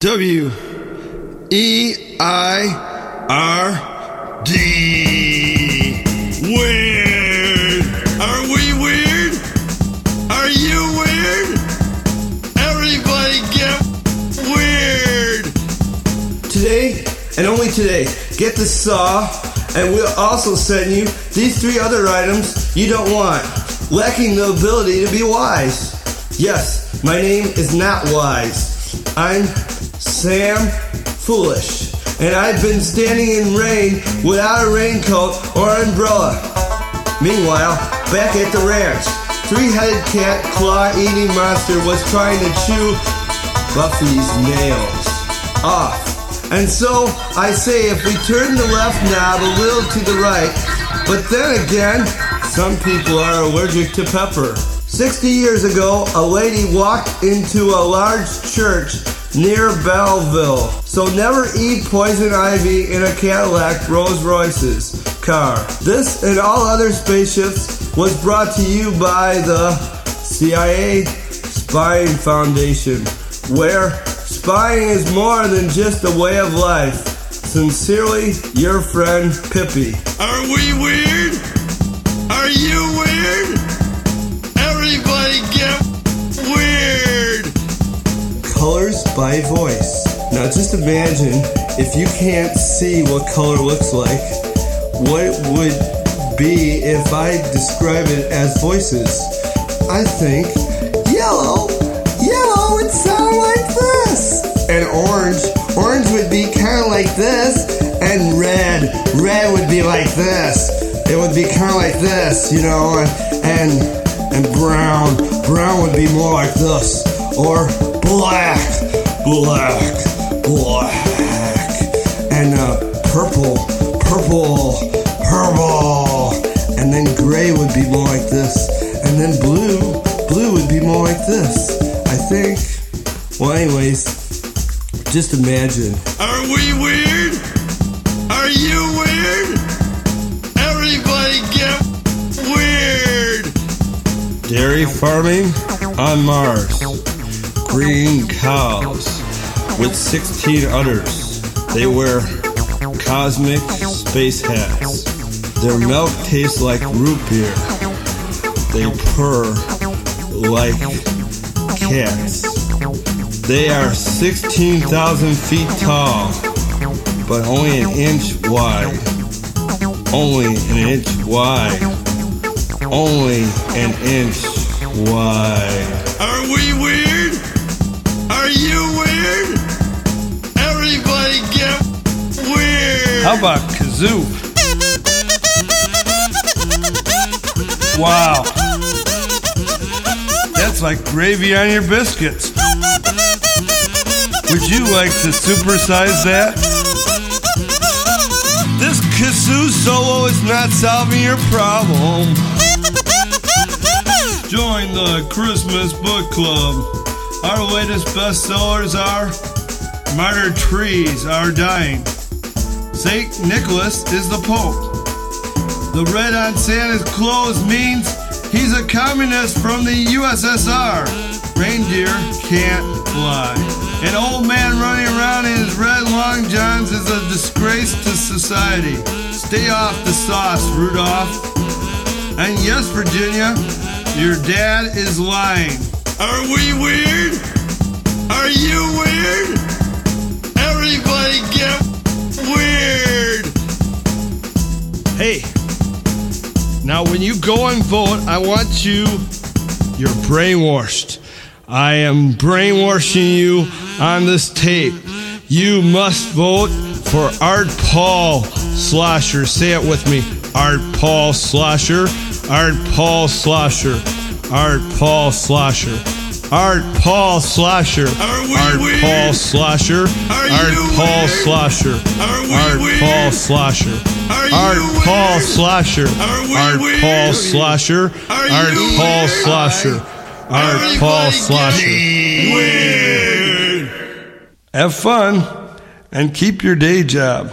W E I R D. Weird. Are we weird? Are you weird? Everybody get weird. Today, and only today, get the saw, and we'll also send you these three other items you don't want, lacking the ability to be wise. Yes, my name is not wise. I'm Sam Foolish, and I've been standing in rain without a raincoat or umbrella. Meanwhile, back at the ranch, three-headed cat claw-eating monster was trying to chew Buffy's nails off. And so I say if we turn the left knob a little to the right, but then again, some people are allergic to pepper. 60 years ago, a lady walked into a large church near Belleville. So never eat poison ivy in a Cadillac Rolls Royce's car. This and all other spaceships was brought to you by the CIA Spying Foundation, where spying is more than just a way of life. Sincerely, your friend Pippi. Are we weird? By voice. Now just imagine if you can't see what color looks like, what it would be if I describe it as voices. I think yellow, yellow would sound like this. And orange, orange would be kind of like this. And red, red would be like this. It would be kind of like this, you know. And and brown, brown would be more like this. Or black, black, black. And uh, purple, purple, purple. And then gray would be more like this. And then blue, blue would be more like this. I think. Well, anyways, just imagine. Are we weird? Are you weird? Everybody get weird. Dairy farming on Mars. Green cows with 16 udders. They wear cosmic space hats. Their milk tastes like root beer. They purr like cats. They are 16,000 feet tall, but only an inch wide. Only an inch wide. Only an inch wide. Are we weird? Are you weird? Everybody get weird. How about kazoo? Wow. That's like gravy on your biscuits. Would you like to supersize that? This kazoo solo is not solving your problem. Join the Christmas Book Club. Our latest bestsellers are Martyr Trees Are Dying. St. Nicholas is the Pope. The red on Santa's clothes means he's a communist from the USSR. Reindeer can't fly. An old man running around in his red long johns is a disgrace to society. Stay off the sauce, Rudolph. And yes, Virginia, your dad is lying. Are we weird? Weird? Everybody get weird. Hey, now when you go and vote, I want you, you're brainwashed. I am brainwashing you on this tape. You must vote for Art Paul Slosher. Say it with me. Art Paul Slosher. Art Paul Slosher. Art Paul Slosher. Art Paul Slosher. Art weird? Paul Slosher. Art Paul? Slosher. Art? Paul Slosher. Art Paul? Slosher. Art? Paul Slosher. Art Paul? Slosher. Art Paul Slosher. Have fun and keep your day job.